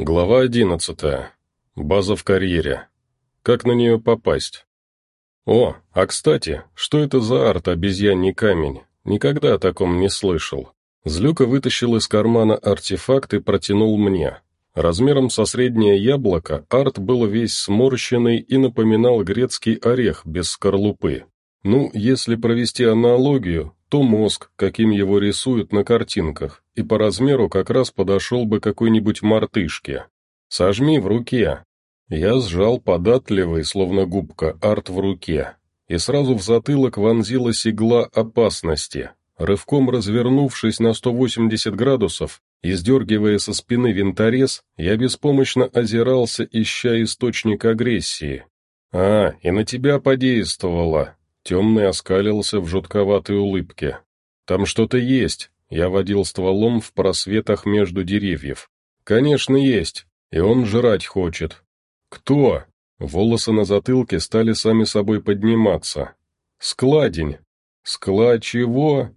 Глава одиннадцатая. База в карьере. Как на нее попасть? О, а кстати, что это за арт обезьяний камень? Никогда о таком не слышал. Злюка вытащил из кармана артефакт и протянул мне. Размером со среднее яблоко арт был весь сморщенный и напоминал грецкий орех без скорлупы. Ну, если провести аналогию, то мозг, каким его рисуют на картинках, и по размеру как раз подошел бы какой-нибудь мартышке. Сожми в руке. Я сжал податливый, словно губка, арт в руке, и сразу в затылок вонзилась игла опасности. Рывком развернувшись на 180 градусов и сдергивая со спины винторез, я беспомощно озирался, ища источник агрессии. «А, и на тебя подействовало», Темный оскалился в жутковатой улыбке. «Там что-то есть», — я водил стволом в просветах между деревьев. «Конечно, есть, и он жрать хочет». «Кто?» Волосы на затылке стали сами собой подниматься. «Складень». «Скла чего?»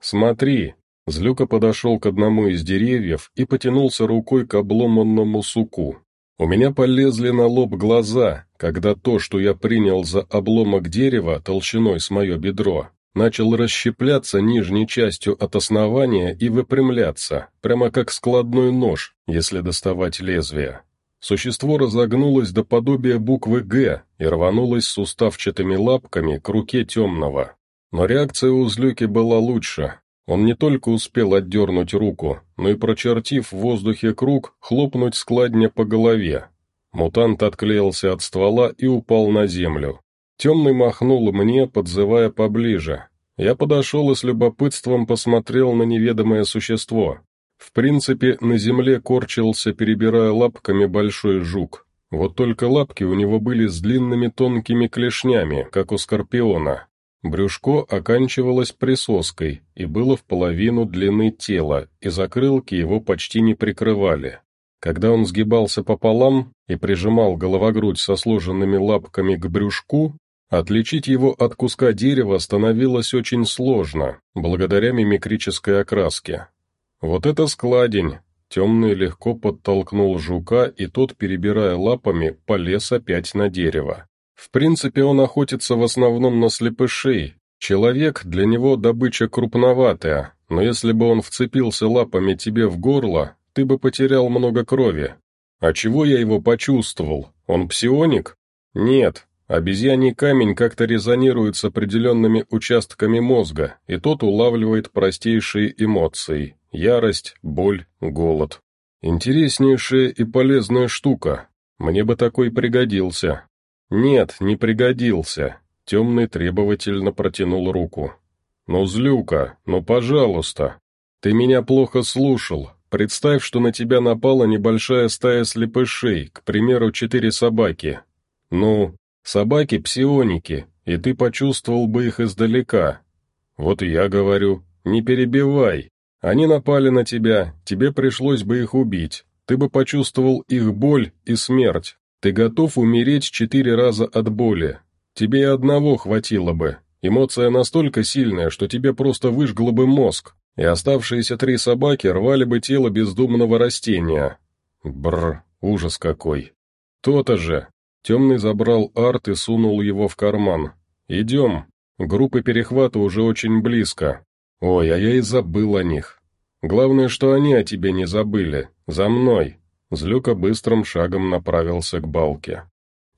«Смотри». Злюка подошел к одному из деревьев и потянулся рукой к обломанному суку. У меня полезли на лоб глаза, когда то, что я принял за обломок дерева толщиной с мое бедро, начал расщепляться нижней частью от основания и выпрямляться, прямо как складной нож, если доставать лезвие. Существо разогнулось до подобия буквы «Г» и рванулось суставчатыми лапками к руке темного. Но реакция у злюки была лучше, он не только успел отдернуть руку, но и, прочертив в воздухе круг, хлопнуть складня по голове. Мутант отклеился от ствола и упал на землю. Темный махнул мне, подзывая поближе. Я подошел и с любопытством посмотрел на неведомое существо. В принципе, на земле корчился, перебирая лапками, большой жук. Вот только лапки у него были с длинными тонкими клешнями, как у скорпиона. Брюшко оканчивалось присоской и было в половину длины тела, и закрылки его почти не прикрывали. Когда он сгибался пополам и прижимал головогрудь со сложенными лапками к брюшку, отличить его от куска дерева становилось очень сложно, благодаря мимикрической окраске. Вот это складень! Темный легко подтолкнул жука, и тот, перебирая лапами, полез опять на дерево. В принципе, он охотится в основном на слепышей. Человек для него добыча крупноватая, но если бы он вцепился лапами тебе в горло, ты бы потерял много крови. А чего я его почувствовал? Он псионик? Нет, обезьяний камень как-то резонирует с определенными участками мозга, и тот улавливает простейшие эмоции – ярость, боль, голод. Интереснейшая и полезная штука. Мне бы такой пригодился. «Нет, не пригодился», — темный требовательно протянул руку. «Ну, злюка, ну, пожалуйста. Ты меня плохо слушал. Представь, что на тебя напала небольшая стая слепышей, к примеру, четыре собаки. Ну, собаки псионики, и ты почувствовал бы их издалека. Вот я говорю, не перебивай. Они напали на тебя, тебе пришлось бы их убить. Ты бы почувствовал их боль и смерть. Ты готов умереть четыре раза от боли. Тебе и одного хватило бы. Эмоция настолько сильная, что тебе просто выжгло бы мозг, и оставшиеся три собаки рвали бы тело бездумного растения. Бррр, ужас какой. То-то же. Темный забрал арт и сунул его в карман. «Идем. Группы перехвата уже очень близко. Ой, а я и забыл о них. Главное, что они о тебе не забыли. За мной. Злюка быстрым шагом направился к балке.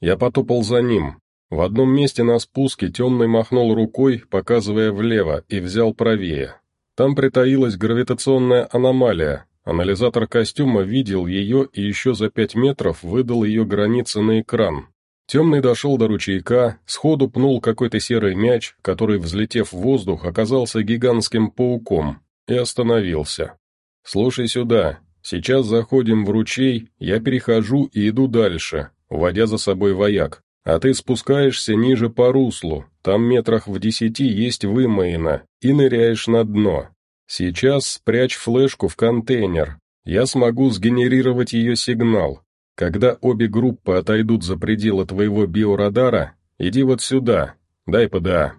Я потопал за ним. В одном месте на спуске темный махнул рукой, показывая влево, и взял правее. Там притаилась гравитационная аномалия. Анализатор костюма видел ее и еще за пять метров выдал ее границы на экран. Темный дошел до ручейка, сходу пнул какой-то серый мяч, который, взлетев в воздух, оказался гигантским пауком, и остановился. «Слушай сюда, Сейчас заходим в ручей, я перехожу и иду дальше, уводя за собой вояк. А ты спускаешься ниже по руслу, там метрах в десяти есть вымоина, и ныряешь на дно. Сейчас спрячь флешку в контейнер, я смогу сгенерировать ее сигнал. Когда обе группы отойдут за пределы твоего биорадара, иди вот сюда, дай ПДА.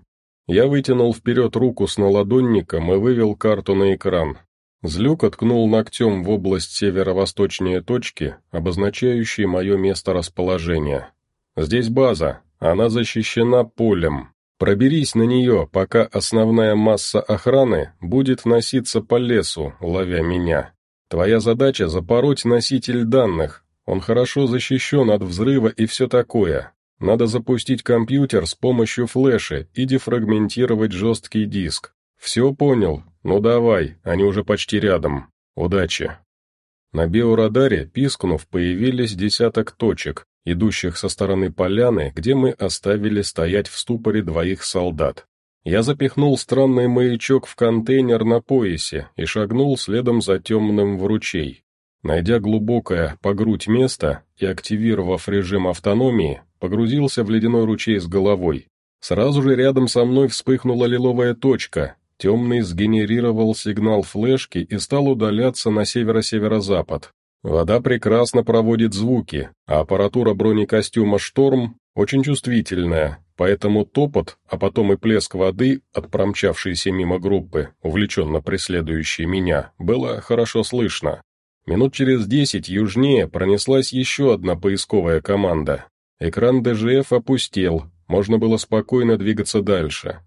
Я вытянул вперед руку с наладонником и вывел карту на экран. Злюк откнул ногтем в область северо-восточнее точки, обозначающей мое место расположения. «Здесь база, она защищена полем. Проберись на нее, пока основная масса охраны будет носиться по лесу, ловя меня. Твоя задача — запороть носитель данных. Он хорошо защищен от взрыва и все такое. Надо запустить компьютер с помощью флеши и дефрагментировать жесткий диск. Все понял? Ну давай, они уже почти рядом. Удачи. На биорадаре, пискнув, появились десяток точек, идущих со стороны поляны, где мы оставили стоять в ступоре двоих солдат. Я запихнул странный маячок в контейнер на поясе и шагнул следом за темным в ручей. Найдя глубокое по грудь место и активировав режим автономии, погрузился в ледяной ручей с головой. Сразу же рядом со мной вспыхнула лиловая точка, темный сгенерировал сигнал флешки и стал удаляться на северо-северо-запад. Вода прекрасно проводит звуки, а аппаратура бронекостюма «Шторм» очень чувствительная, поэтому топот, а потом и плеск воды от промчавшейся мимо группы, увлеченно преследующей меня, было хорошо слышно. Минут через десять южнее пронеслась еще одна поисковая команда. Экран ДЖФ опустел, можно было спокойно двигаться дальше.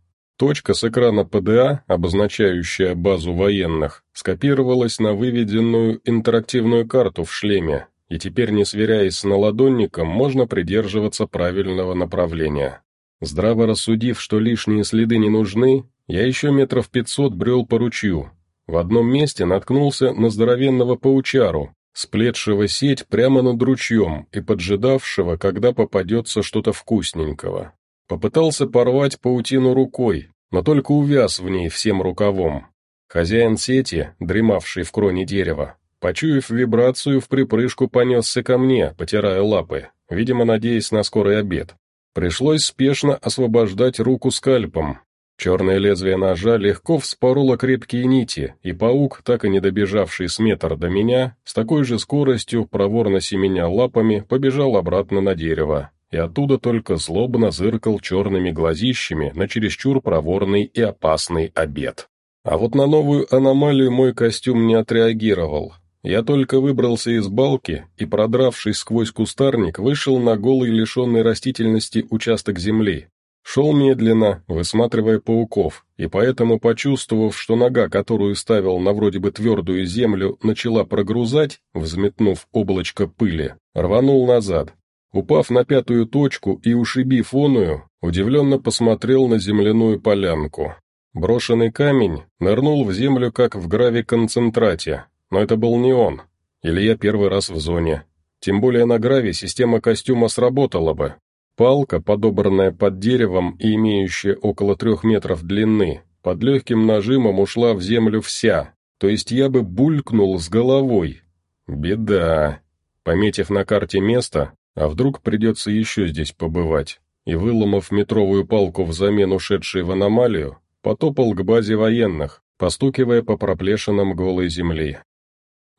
Точка с экрана ПДА, обозначающая базу военных, скопировалась на выведенную интерактивную карту в шлеме, и теперь, не сверяясь с наладонником, можно придерживаться правильного направления. Здраво рассудив, что лишние следы не нужны, я еще метров пятьсот брел по ручью, в одном месте наткнулся на здоровенного паучару, сплетшего сеть прямо над ручьем и поджидавшего, когда попадется что-то вкусненького. Попытался порвать паутину рукой, но только увяз в ней всем рукавом. Хозяин сети, дремавший в кроне дерева, почуяв вибрацию, в припрыжку понесся ко мне, потирая лапы, видимо, надеясь на скорый обед. Пришлось спешно освобождать руку скальпом, Черное лезвие ножа легко вспороло крепкие нити, и паук, так и не добежавший с метр до меня, с такой же скоростью, проворно семеня лапами, побежал обратно на дерево, и оттуда только злобно зыркал черными глазищами на чересчур проворный и опасный обед. А вот на новую аномалию мой костюм не отреагировал. Я только выбрался из балки и, продравшись сквозь кустарник, вышел на голый лишенный растительности участок земли, Шел медленно, высматривая пауков, и поэтому, почувствовав, что нога, которую ставил на вроде бы твердую землю, начала прогрузать, взметнув облачко пыли, рванул назад. Упав на пятую точку и ушибив оную, удивленно посмотрел на земляную полянку. Брошенный камень нырнул в землю, как в гравиконцентрате, но это был не он. Или я первый раз в зоне. Тем более на граве система костюма сработала бы, Палка, подобранная под деревом и имеющая около трех метров длины, под легким нажимом ушла в землю вся, то есть я бы булькнул с головой. Беда. Пометив на карте место, а вдруг придется еще здесь побывать, и выломав метровую палку взамен ушедшей в аномалию, потопал к базе военных, постукивая по проплешинам голой земли.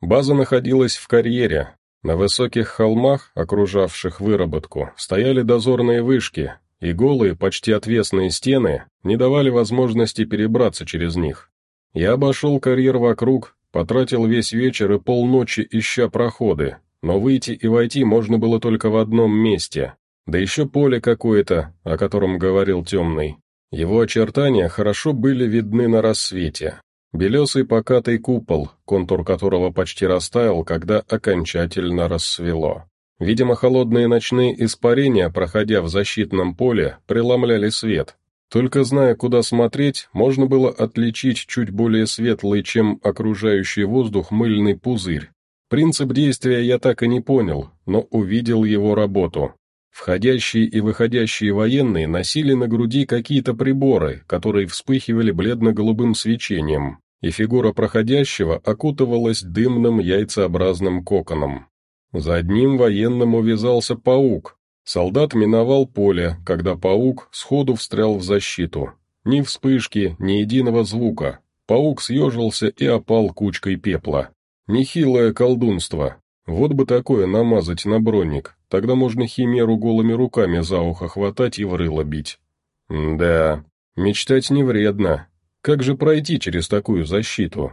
База находилась в карьере, на высоких холмах, окружавших выработку, стояли дозорные вышки, и голые, почти отвесные стены не давали возможности перебраться через них. Я обошел карьер вокруг, потратил весь вечер и полночи ища проходы, но выйти и войти можно было только в одном месте, да еще поле какое-то, о котором говорил темный. Его очертания хорошо были видны на рассвете, Белесый покатый купол, контур которого почти растаял, когда окончательно рассвело. Видимо, холодные ночные испарения, проходя в защитном поле, преломляли свет. Только зная, куда смотреть, можно было отличить чуть более светлый, чем окружающий воздух, мыльный пузырь. Принцип действия я так и не понял, но увидел его работу. Входящие и выходящие военные носили на груди какие-то приборы, которые вспыхивали бледно-голубым свечением и фигура проходящего окутывалась дымным яйцеобразным коконом. За одним военным увязался паук. Солдат миновал поле, когда паук сходу встрял в защиту. Ни вспышки, ни единого звука. Паук съежился и опал кучкой пепла. Нехилое колдунство. Вот бы такое намазать на броник, тогда можно химеру голыми руками за ухо хватать и в рыло бить. да, мечтать не вредно, как же пройти через такую защиту?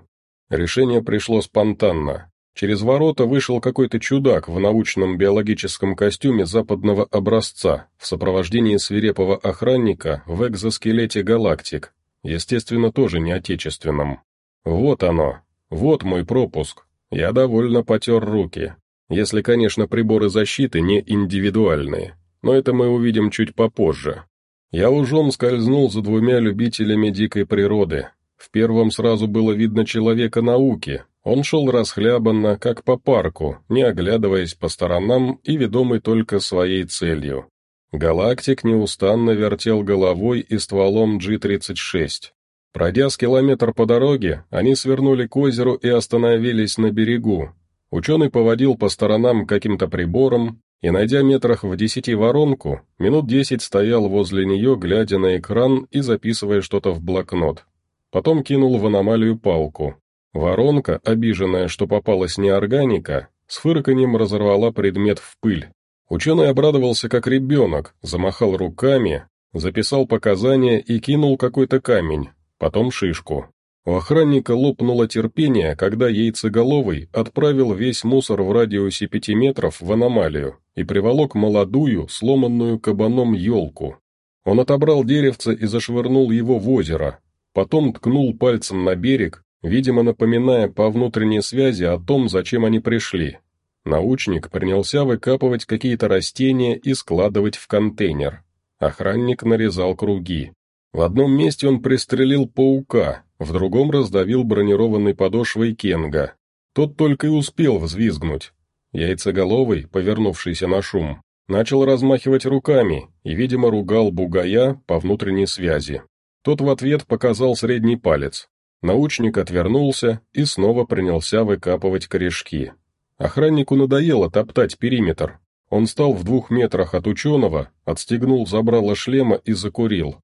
Решение пришло спонтанно. Через ворота вышел какой-то чудак в научном биологическом костюме западного образца в сопровождении свирепого охранника в экзоскелете галактик, естественно, тоже не отечественном. Вот оно, вот мой пропуск. Я довольно потер руки, если, конечно, приборы защиты не индивидуальные, но это мы увидим чуть попозже. Я ужом скользнул за двумя любителями дикой природы. В первом сразу было видно человека науки, он шел расхлябанно, как по парку, не оглядываясь по сторонам и ведомый только своей целью. Галактик неустанно вертел головой и стволом G-36. Пройдя с километр по дороге, они свернули к озеру и остановились на берегу. Ученый поводил по сторонам каким-то прибором и, найдя метрах в десяти воронку, минут десять стоял возле нее, глядя на экран и записывая что-то в блокнот. Потом кинул в аномалию палку. Воронка, обиженная, что попалась неорганика, с фырканьем разорвала предмет в пыль. Ученый обрадовался как ребенок, замахал руками, записал показания и кинул какой-то камень, потом шишку. У охранника лопнуло терпение, когда яйцеголовый отправил весь мусор в радиусе пяти метров в аномалию и приволок молодую, сломанную кабаном елку. Он отобрал деревце и зашвырнул его в озеро, потом ткнул пальцем на берег, видимо напоминая по внутренней связи о том, зачем они пришли. Научник принялся выкапывать какие-то растения и складывать в контейнер. Охранник нарезал круги. В одном месте он пристрелил паука, в другом раздавил бронированной подошвой Кенга. Тот только и успел взвизгнуть. Яйцеголовый, повернувшийся на шум, начал размахивать руками и, видимо, ругал бугая по внутренней связи. Тот в ответ показал средний палец. Научник отвернулся и снова принялся выкапывать корешки. Охраннику надоело топтать периметр. Он стал в двух метрах от ученого, отстегнул забрало шлема и закурил.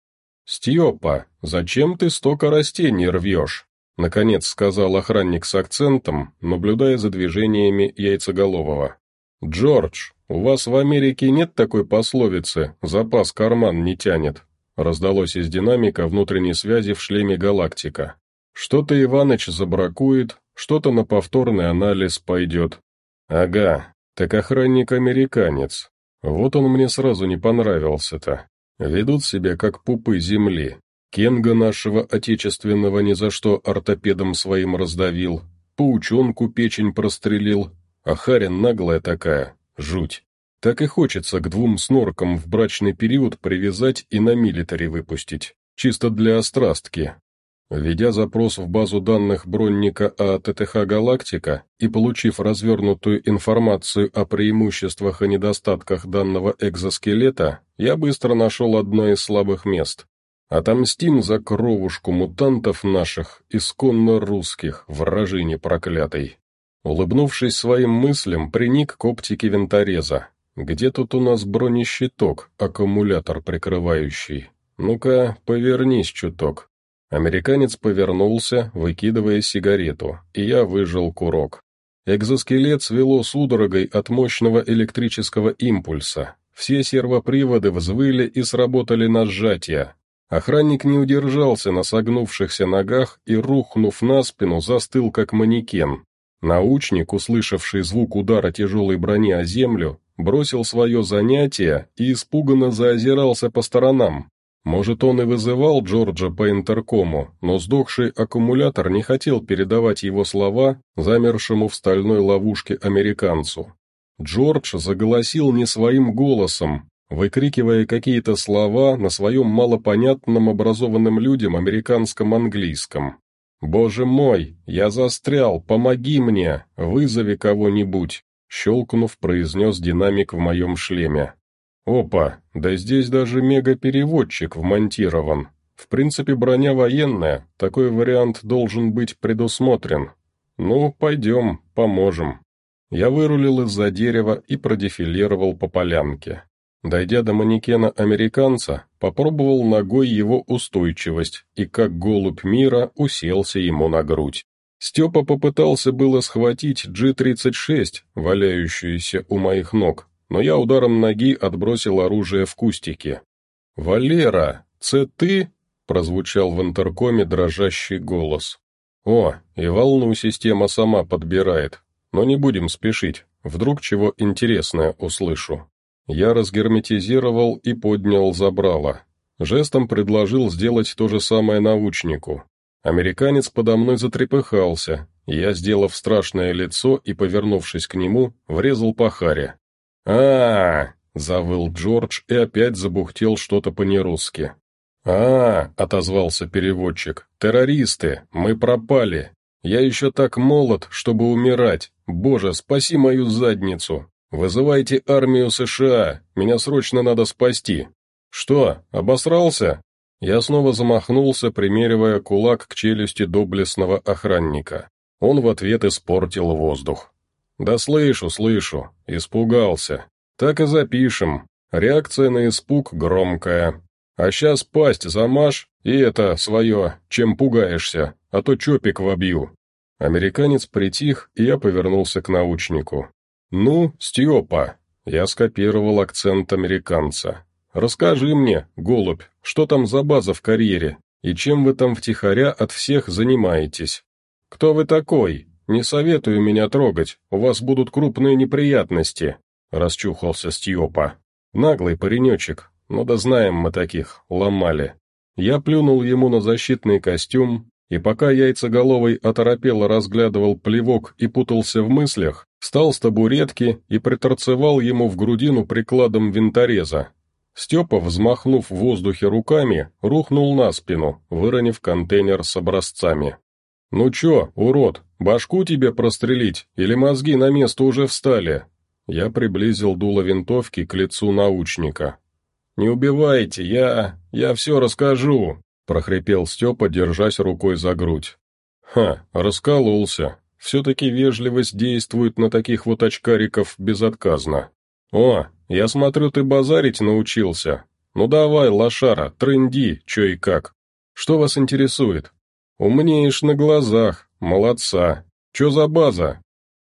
«Степа, зачем ты столько растений рвешь?» Наконец сказал охранник с акцентом, наблюдая за движениями яйцеголового. «Джордж, у вас в Америке нет такой пословицы «запас карман не тянет»?» раздалось из динамика внутренней связи в шлеме «Галактика». Что-то Иваныч забракует, что-то на повторный анализ пойдет. Ага, так охранник-американец. Вот он мне сразу не понравился-то. Ведут себя как пупы земли. Кенга нашего отечественного ни за что ортопедом своим раздавил, паучонку печень прострелил, а Харин наглая такая, жуть. Так и хочется к двум сноркам в брачный период привязать и на милитари выпустить, чисто для острастки, Введя запрос в базу данных бронника о ТТХ «Галактика» и получив развернутую информацию о преимуществах и недостатках данного экзоскелета, я быстро нашел одно из слабых мест. Отомстим за кровушку мутантов наших, исконно русских, вражине проклятой. Улыбнувшись своим мыслям, приник к оптике винтореза. Где тут у нас бронещиток, аккумулятор прикрывающий? Ну-ка, повернись чуток. Американец повернулся, выкидывая сигарету, и я выжил курок. Экзоскелет свело судорогой от мощного электрического импульса. Все сервоприводы взвыли и сработали на сжатие. Охранник не удержался на согнувшихся ногах и, рухнув на спину, застыл как манекен. Научник, услышавший звук удара тяжелой брони о землю, бросил свое занятие и испуганно заозирался по сторонам. Может, он и вызывал Джорджа по интеркому, но сдохший аккумулятор не хотел передавать его слова замершему в стальной ловушке американцу. Джордж заголосил не своим голосом, выкрикивая какие-то слова на своем малопонятном образованным людям американском английском. «Боже мой, я застрял, помоги мне, вызови кого-нибудь», щелкнув, произнес динамик в моем шлеме. Опа, да здесь даже мегапереводчик вмонтирован. В принципе, броня военная, такой вариант должен быть предусмотрен. Ну, пойдем, поможем. Я вырулил из-за дерева и продефилировал по полянке. Дойдя до манекена американца, попробовал ногой его устойчивость и, как голубь мира, уселся ему на грудь. Степа попытался было схватить G-36, валяющуюся у моих ног, но я ударом ноги отбросил оружие в кустике. «Валера, це ты?» — прозвучал в интеркоме дрожащий голос. О, и волну система сама подбирает. Но не будем спешить, вдруг чего интересное услышу. Я разгерметизировал и поднял забрало. Жестом предложил сделать то же самое научнику. Американец подо мной затрепыхался, я, сделав страшное лицо и, повернувшись к нему, врезал по харе. А, -а, -а завыл Джордж и опять забухтел что-то по-нерусски. а, -а отозвался переводчик, — «террористы, мы пропали. Я еще так молод, чтобы умирать. Боже, спаси мою задницу. Вызывайте армию США, меня срочно надо спасти». «Что, обосрался?» Я снова замахнулся, примеривая кулак к челюсти доблестного охранника. Он в ответ испортил воздух. «Да слышу, слышу. Испугался. Так и запишем. Реакция на испуг громкая. А сейчас пасть замажь, и это свое, чем пугаешься, а то чопик вобью». Американец притих, и я повернулся к научнику. «Ну, Степа!» Я скопировал акцент американца. «Расскажи мне, голубь, что там за база в карьере, и чем вы там втихаря от всех занимаетесь?» «Кто вы такой? Не советую меня трогать, у вас будут крупные неприятности», — расчухался Стьопа. «Наглый паренечек, ну да знаем мы таких, ломали». Я плюнул ему на защитный костюм, и пока яйцеголовый оторопело разглядывал плевок и путался в мыслях, встал с табуретки и приторцевал ему в грудину прикладом винтореза. Степа, взмахнув в воздухе руками, рухнул на спину, выронив контейнер с образцами. «Ну чё, урод, башку тебе прострелить, или мозги на место уже встали?» Я приблизил дуло винтовки к лицу научника. «Не убивайте, я... я все расскажу», — прохрипел Степа, держась рукой за грудь. «Ха, раскололся. Все-таки вежливость действует на таких вот очкариков безотказно. О, я смотрю, ты базарить научился. Ну давай, лошара, трынди, чё и как. Что вас интересует?» «Умнеешь на глазах, молодца. Чё за база?»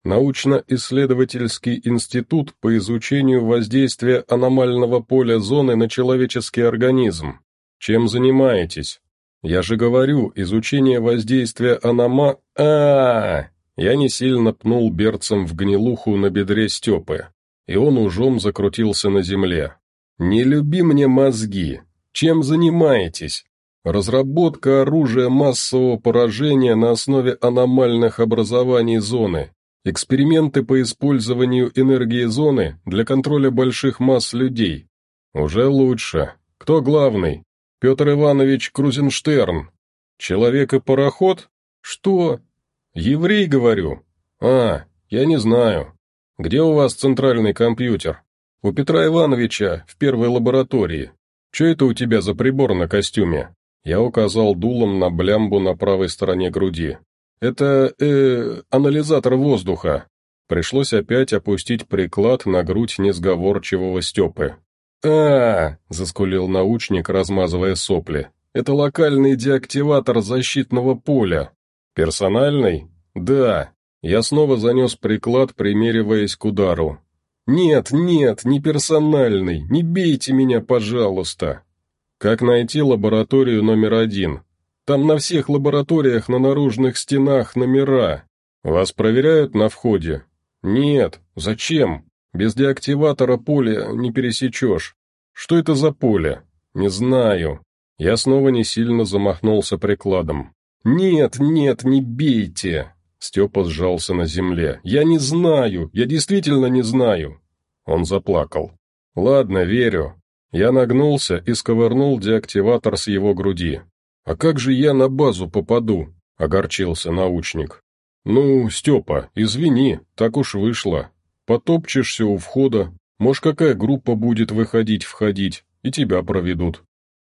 Научно-исследовательский институт по изучению воздействия аномального поля зоны на человеческий организм. Чем занимаетесь? Я же говорю, изучение воздействия анома... а, -а, -а Я не сильно пнул берцем в гнилуху на бедре Степы, и он ужом закрутился на земле. «Не люби мне мозги. Чем занимаетесь? Разработка оружия массового поражения на основе аномальных образований зоны. Эксперименты по использованию энергии зоны для контроля больших масс людей. Уже лучше. Кто главный? Петр Иванович Крузенштерн. Человек и пароход? Что? Еврей, говорю. А, я не знаю. Где у вас центральный компьютер? У Петра Ивановича, в первой лаборатории. Что это у тебя за прибор на костюме? Я указал дулом на блямбу на правой стороне груди. «Это, э, анализатор воздуха». Пришлось опять опустить приклад на грудь несговорчивого Степы. а, -а, заскулил научник, размазывая сопли. «Это локальный деактиватор защитного поля». «Персональный?» «Да». Я снова занес приклад, примериваясь к удару. «Нет, нет, не персональный, не бейте меня, пожалуйста!» Как найти лабораторию номер один? Там на всех лабораториях на наружных стенах номера. Вас проверяют на входе? Нет. Зачем? Без деактиватора поле не пересечешь. Что это за поле? Не знаю. Я снова не сильно замахнулся прикладом. «Нет, нет, не бейте!» Степа сжался на земле. «Я не знаю, я действительно не знаю!» Он заплакал. «Ладно, верю. Я нагнулся и сковырнул деактиватор с его груди. «А как же я на базу попаду?» — огорчился научник. «Ну, Степа, извини, так уж вышло. Потопчешься у входа, может, какая группа будет выходить-входить, и тебя проведут».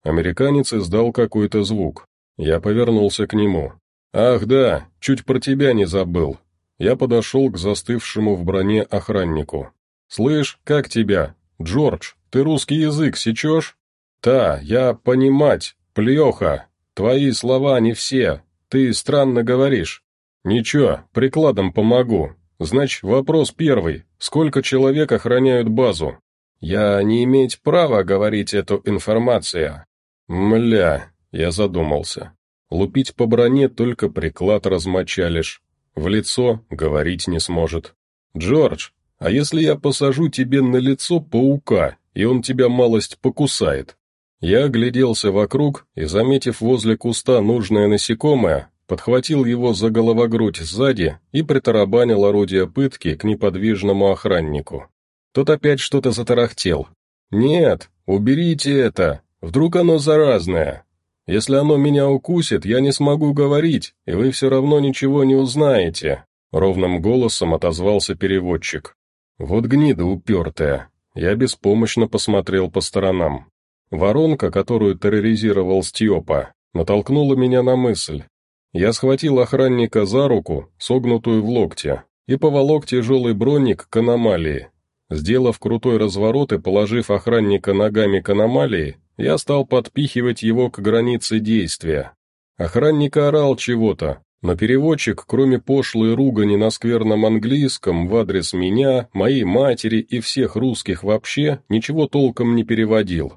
Американец издал какой-то звук. Я повернулся к нему. «Ах да, чуть про тебя не забыл». Я подошел к застывшему в броне охраннику. «Слышь, как тебя? Джордж?» Ты русский язык сечешь? Та, я понимать, плеха. Твои слова не все. Ты странно говоришь. Ничего, прикладом помогу. Значит, вопрос первый. Сколько человек охраняют базу? Я не иметь права говорить эту информацию. Мля, я задумался. Лупить по броне только приклад размочалишь. В лицо говорить не сможет. «Джордж, а если я посажу тебе на лицо паука, и он тебя малость покусает?» Я огляделся вокруг и, заметив возле куста нужное насекомое, подхватил его за головогрудь сзади и притарабанил орудие пытки к неподвижному охраннику. Тот опять что-то затарахтел. «Нет, уберите это, вдруг оно заразное. Если оно меня укусит, я не смогу говорить, и вы все равно ничего не узнаете», — ровным голосом отозвался переводчик. «Вот гнида упертая». Я беспомощно посмотрел по сторонам. Воронка, которую терроризировал Степа, натолкнула меня на мысль. Я схватил охранника за руку, согнутую в локте, и поволок тяжелый броник к аномалии. Сделав крутой разворот и положив охранника ногами к аномалии, я стал подпихивать его к границе действия. Охранник орал чего-то, но переводчик, кроме пошлой ругани на скверном английском в адрес меня, моей матери и всех русских вообще, ничего толком не переводил.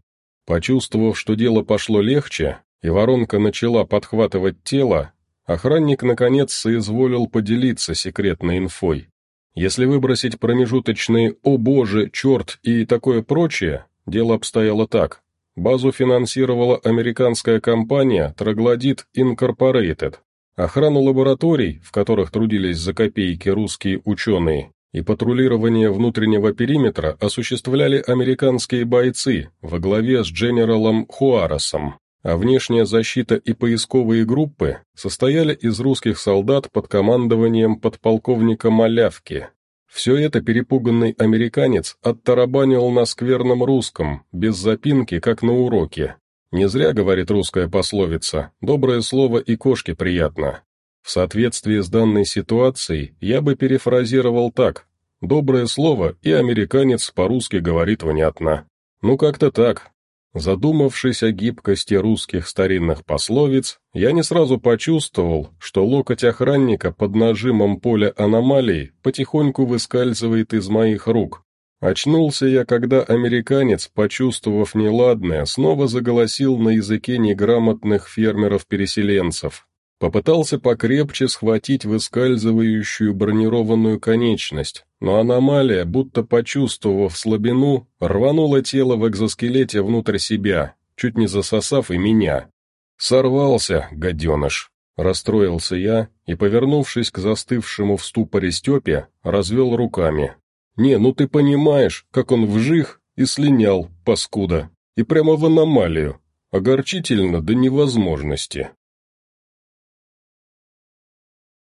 Почувствовав, что дело пошло легче, и воронка начала подхватывать тело, охранник, наконец, соизволил поделиться секретной инфой. Если выбросить промежуточные «О боже, черт» и такое прочее, дело обстояло так. Базу финансировала американская компания Троглодит Инкорпорейтед. Охрану лабораторий, в которых трудились за копейки русские ученые, и патрулирование внутреннего периметра осуществляли американские бойцы во главе с Дженералом Хуаресом, а внешняя защита и поисковые группы состояли из русских солдат под командованием подполковника Малявки, все это перепуганный американец оттарабанил на скверном русском, без запинки, как на уроке. Не зря, говорит русская пословица, доброе слово и кошке приятно. В соответствии с данной ситуацией я бы перефразировал так. Доброе слово, и американец по-русски говорит внятно. Ну как-то так, Задумавшись о гибкости русских старинных пословиц, я не сразу почувствовал, что локоть охранника под нажимом поля аномалий потихоньку выскальзывает из моих рук. Очнулся я, когда американец, почувствовав неладное, снова заголосил на языке неграмотных фермеров-переселенцев. Попытался покрепче схватить выскальзывающую бронированную конечность, но аномалия, будто почувствовав слабину, рванула тело в экзоскелете внутрь себя, чуть не засосав и меня. «Сорвался, гаденыш!» Расстроился я и, повернувшись к застывшему в ступоре Степе, развел руками. «Не, ну ты понимаешь, как он вжих и слинял, паскуда, и прямо в аномалию. Огорчительно до невозможности».